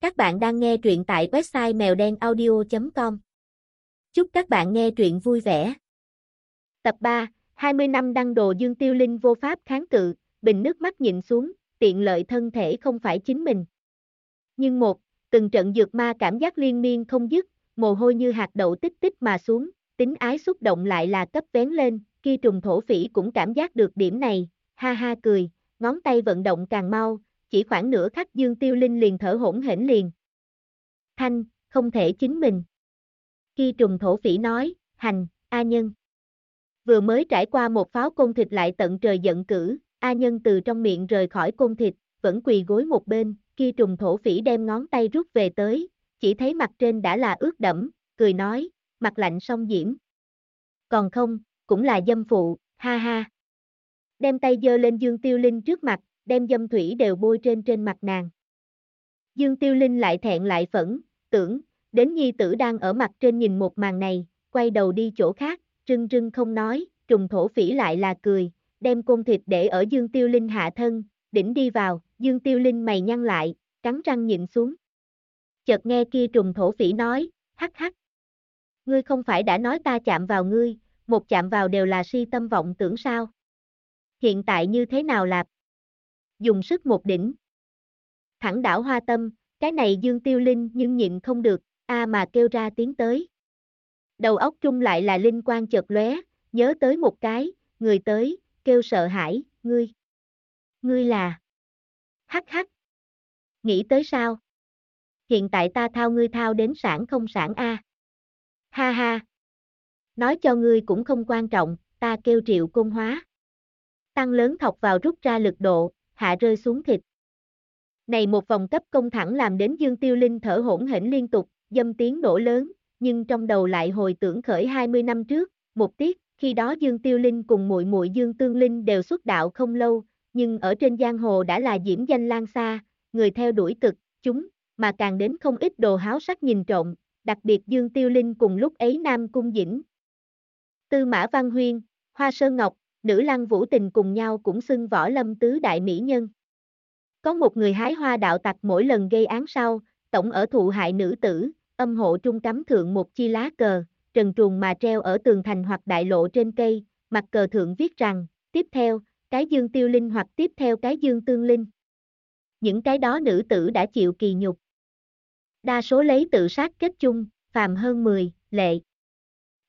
Các bạn đang nghe truyện tại website mèo đen audio.com. Chúc các bạn nghe truyện vui vẻ. Tập 3, 20 năm đăng đồ Dương Tiêu Linh vô pháp kháng cự, bình nước mắt nhìn xuống, tiện lợi thân thể không phải chính mình. Nhưng một, từng trận dược ma cảm giác liên miên không dứt, mồ hôi như hạt đậu tích tích mà xuống, tính ái xúc động lại là cấp vén lên, khi trùng thổ phỉ cũng cảm giác được điểm này, ha ha cười, ngón tay vận động càng mau, chỉ khoảng nửa khắc Dương Tiêu Linh liền thở hỗn hển liền. Thanh, không thể chính mình. Khi trùng thổ phỉ nói, hành, A Nhân. Vừa mới trải qua một pháo côn thịt lại tận trời giận cử, A Nhân từ trong miệng rời khỏi côn thịt, vẫn quỳ gối một bên, khi trùng thổ phỉ đem ngón tay rút về tới, chỉ thấy mặt trên đã là ướt đẫm, cười nói, mặt lạnh song diễm. Còn không, cũng là dâm phụ, ha ha. Đem tay dơ lên Dương Tiêu Linh trước mặt, đem dâm thủy đều bôi trên trên mặt nàng. Dương Tiêu Linh lại thẹn lại phẫn, tưởng, đến nhi tử đang ở mặt trên nhìn một màn này, quay đầu đi chỗ khác, trưng trưng không nói, trùng thổ phỉ lại là cười, đem côn thịt để ở Dương Tiêu Linh hạ thân, đỉnh đi vào, Dương Tiêu Linh mày nhăn lại, cắn răng nhịn xuống. Chợt nghe kia trùng thổ phỉ nói, hắc hắc. Ngươi không phải đã nói ta chạm vào ngươi, một chạm vào đều là si tâm vọng tưởng sao? Hiện tại như thế nào lạp? Dùng sức một đỉnh. Thẳng đảo hoa tâm, cái này dương tiêu linh nhưng nhịn không được, a mà kêu ra tiếng tới. Đầu óc trung lại là linh quan chợt lóe, nhớ tới một cái, người tới, kêu sợ hãi, ngươi. Ngươi là. Hắc hắc. Nghĩ tới sao? Hiện tại ta thao ngươi thao đến sản không sản a. Ha ha. Nói cho ngươi cũng không quan trọng, ta kêu triệu công hóa. Tăng lớn thọc vào rút ra lực độ, hạ rơi xuống thịt. Này một vòng cấp công thẳng làm đến Dương Tiêu Linh thở hỗn hển liên tục, dâm tiếng nổ lớn, nhưng trong đầu lại hồi tưởng khởi 20 năm trước, một tiết, khi đó Dương Tiêu Linh cùng muội muội Dương Tương Linh đều xuất đạo không lâu, nhưng ở trên giang hồ đã là diễm danh lan xa, người theo đuổi cực, chúng, mà càng đến không ít đồ háo sắc nhìn trộm, đặc biệt Dương Tiêu Linh cùng lúc ấy Nam Cung Dĩnh. Tư Mã Văn Huyên, Hoa Sơn Ngọc, nữ lăng vũ tình cùng nhau cũng xưng võ lâm tứ đại mỹ nhân. Có một người hái hoa đạo tặc mỗi lần gây án sau, tổng ở thụ hại nữ tử, âm hộ trung cắm thượng một chi lá cờ, trần truồng mà treo ở tường thành hoặc đại lộ trên cây, mặt cờ thượng viết rằng, tiếp theo, cái dương tiêu linh hoặc tiếp theo cái dương tương linh. Những cái đó nữ tử đã chịu kỳ nhục. Đa số lấy tự sát kết chung, phàm hơn 10, lệ.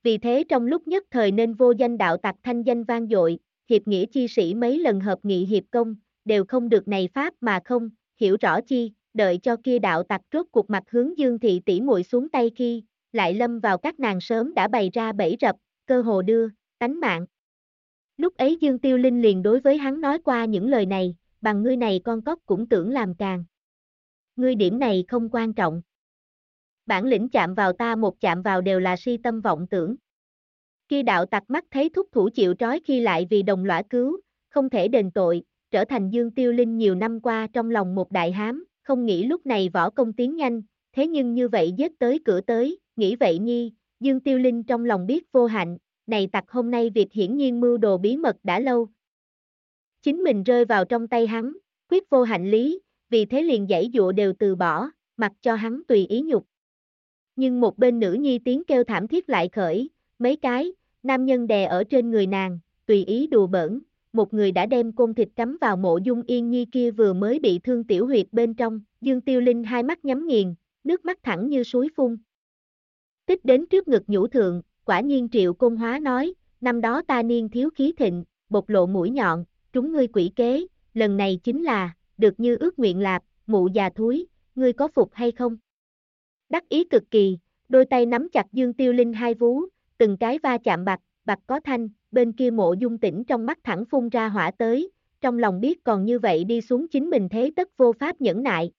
Vì thế trong lúc nhất thời nên vô danh đạo tặc thanh danh vang dội, hiệp nghĩa chi sĩ mấy lần hợp nghị hiệp công, đều không được này pháp mà không, hiểu rõ chi, đợi cho kia đạo tặc rốt cuộc mặt hướng dương thị tỷ muội xuống tay khi, lại lâm vào các nàng sớm đã bày ra bẫy rập, cơ hồ đưa, tánh mạng. Lúc ấy Dương Tiêu Linh liền đối với hắn nói qua những lời này, bằng ngươi này con cóc cũng tưởng làm càng. Ngươi điểm này không quan trọng bản lĩnh chạm vào ta một chạm vào đều là si tâm vọng tưởng. Khi đạo tặc mắt thấy thúc thủ chịu trói khi lại vì đồng lõa cứu, không thể đền tội, trở thành Dương Tiêu Linh nhiều năm qua trong lòng một đại hám, không nghĩ lúc này võ công tiến nhanh, thế nhưng như vậy giết tới cửa tới, nghĩ vậy nhi, Dương Tiêu Linh trong lòng biết vô hạnh, này tặc hôm nay việc hiển nhiên mưu đồ bí mật đã lâu. Chính mình rơi vào trong tay hắn, quyết vô hạnh lý, vì thế liền dãy dụa đều từ bỏ, mặc cho hắn tùy ý nhục nhưng một bên nữ nhi tiếng kêu thảm thiết lại khởi, mấy cái, nam nhân đè ở trên người nàng, tùy ý đùa bỡn, một người đã đem côn thịt cắm vào mộ dung yên nhi kia vừa mới bị thương tiểu huyệt bên trong, dương tiêu linh hai mắt nhắm nghiền, nước mắt thẳng như suối phun. Tích đến trước ngực nhũ thượng, quả nhiên triệu công hóa nói, năm đó ta niên thiếu khí thịnh, bộc lộ mũi nhọn, trúng ngươi quỷ kế, lần này chính là, được như ước nguyện lạp, mụ già thúi, ngươi có phục hay không? Đắc ý cực kỳ, đôi tay nắm chặt Dương Tiêu Linh hai vú, từng cái va chạm bạc, bạc có thanh, bên kia mộ dung tỉnh trong mắt thẳng phun ra hỏa tới, trong lòng biết còn như vậy đi xuống chính mình thế tất vô pháp nhẫn nại.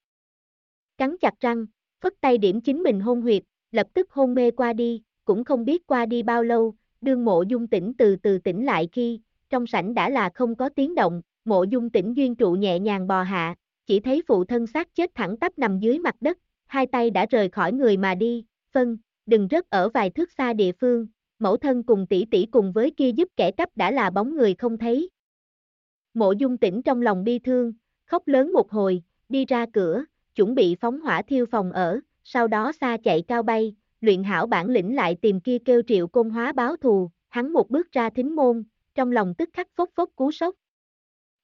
Cắn chặt răng, phất tay điểm chính mình hôn huyệt, lập tức hôn mê qua đi, cũng không biết qua đi bao lâu, đương mộ dung tỉnh từ từ tỉnh lại khi, trong sảnh đã là không có tiếng động, mộ dung tỉnh duyên trụ nhẹ nhàng bò hạ, chỉ thấy phụ thân xác chết thẳng tắp nằm dưới mặt đất, hai tay đã rời khỏi người mà đi, phân, đừng rớt ở vài thước xa địa phương, mẫu thân cùng tỷ tỷ cùng với kia giúp kẻ cắp đã là bóng người không thấy. Mộ dung tỉnh trong lòng bi thương, khóc lớn một hồi, đi ra cửa, chuẩn bị phóng hỏa thiêu phòng ở, sau đó xa chạy cao bay, luyện hảo bản lĩnh lại tìm kia kêu triệu công hóa báo thù, hắn một bước ra thính môn, trong lòng tức khắc phốc phốc cú sốc.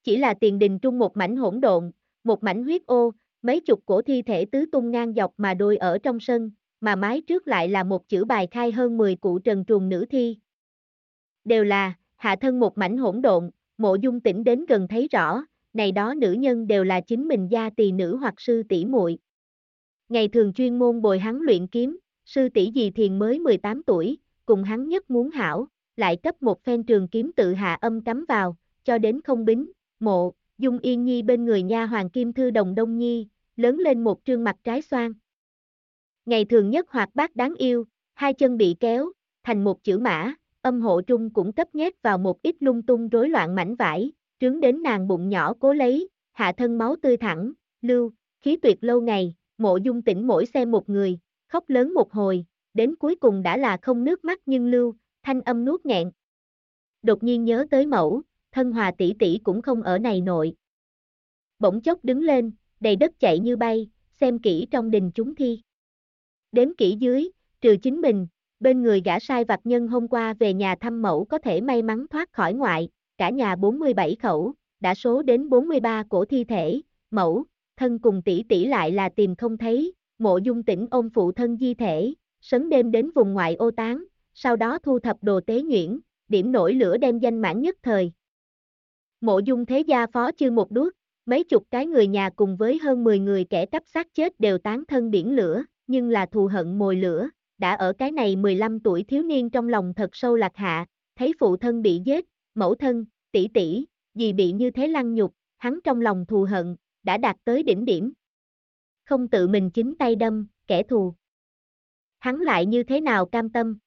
Chỉ là tiền đình trung một mảnh hỗn độn, một mảnh huyết ô, mấy chục cổ thi thể tứ tung ngang dọc mà đôi ở trong sân, mà mái trước lại là một chữ bài khai hơn 10 cụ trần truồng nữ thi. Đều là, hạ thân một mảnh hỗn độn, mộ dung tỉnh đến gần thấy rõ, này đó nữ nhân đều là chính mình gia tỳ nữ hoặc sư tỷ muội. Ngày thường chuyên môn bồi hắn luyện kiếm, sư tỷ dì thiền mới 18 tuổi, cùng hắn nhất muốn hảo, lại cấp một phen trường kiếm tự hạ âm cắm vào, cho đến không bính, mộ, dung yên nhi bên người nha hoàng kim thư đồng đông nhi, lớn lên một trương mặt trái xoan. Ngày thường nhất hoạt bát đáng yêu, hai chân bị kéo, thành một chữ mã, âm hộ trung cũng cấp nhét vào một ít lung tung rối loạn mảnh vải, trướng đến nàng bụng nhỏ cố lấy, hạ thân máu tươi thẳng, lưu, khí tuyệt lâu ngày, mộ dung tỉnh mỗi xem một người, khóc lớn một hồi, đến cuối cùng đã là không nước mắt nhưng lưu, thanh âm nuốt nghẹn. Đột nhiên nhớ tới mẫu, thân hòa tỷ tỷ cũng không ở này nội. Bỗng chốc đứng lên, đầy đất chạy như bay, xem kỹ trong đình chúng thi. Đếm kỹ dưới, trừ chính mình, bên người gã sai vặt nhân hôm qua về nhà thăm mẫu có thể may mắn thoát khỏi ngoại, cả nhà 47 khẩu, đã số đến 43 cổ thi thể, mẫu, thân cùng tỷ tỷ lại là tìm không thấy, mộ dung tỉnh ôm phụ thân di thể, sấn đêm đến vùng ngoại ô tán, sau đó thu thập đồ tế nhuyễn, điểm nổi lửa đem danh mãn nhất thời. Mộ dung thế gia phó chưa một đuốc, mấy chục cái người nhà cùng với hơn 10 người kẻ cắp xác chết đều tán thân biển lửa, nhưng là thù hận mồi lửa, đã ở cái này 15 tuổi thiếu niên trong lòng thật sâu lạc hạ, thấy phụ thân bị giết, mẫu thân, tỷ tỷ, gì bị như thế lăng nhục, hắn trong lòng thù hận, đã đạt tới đỉnh điểm. Không tự mình chính tay đâm, kẻ thù. Hắn lại như thế nào cam tâm?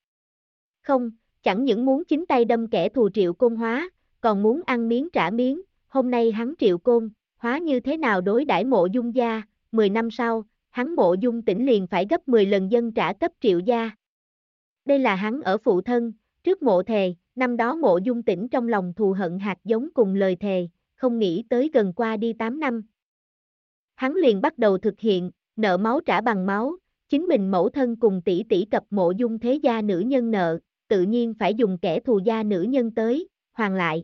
Không, chẳng những muốn chính tay đâm kẻ thù triệu côn hóa, còn muốn ăn miếng trả miếng, hôm nay hắn triệu côn, hóa như thế nào đối đãi mộ dung gia, 10 năm sau, hắn mộ dung tỉnh liền phải gấp 10 lần dân trả cấp triệu gia. Đây là hắn ở phụ thân, trước mộ thề, năm đó mộ dung tỉnh trong lòng thù hận hạt giống cùng lời thề, không nghĩ tới gần qua đi 8 năm. Hắn liền bắt đầu thực hiện, nợ máu trả bằng máu, chính mình mẫu thân cùng tỷ tỷ cập mộ dung thế gia nữ nhân nợ, tự nhiên phải dùng kẻ thù gia nữ nhân tới, hoàn lại.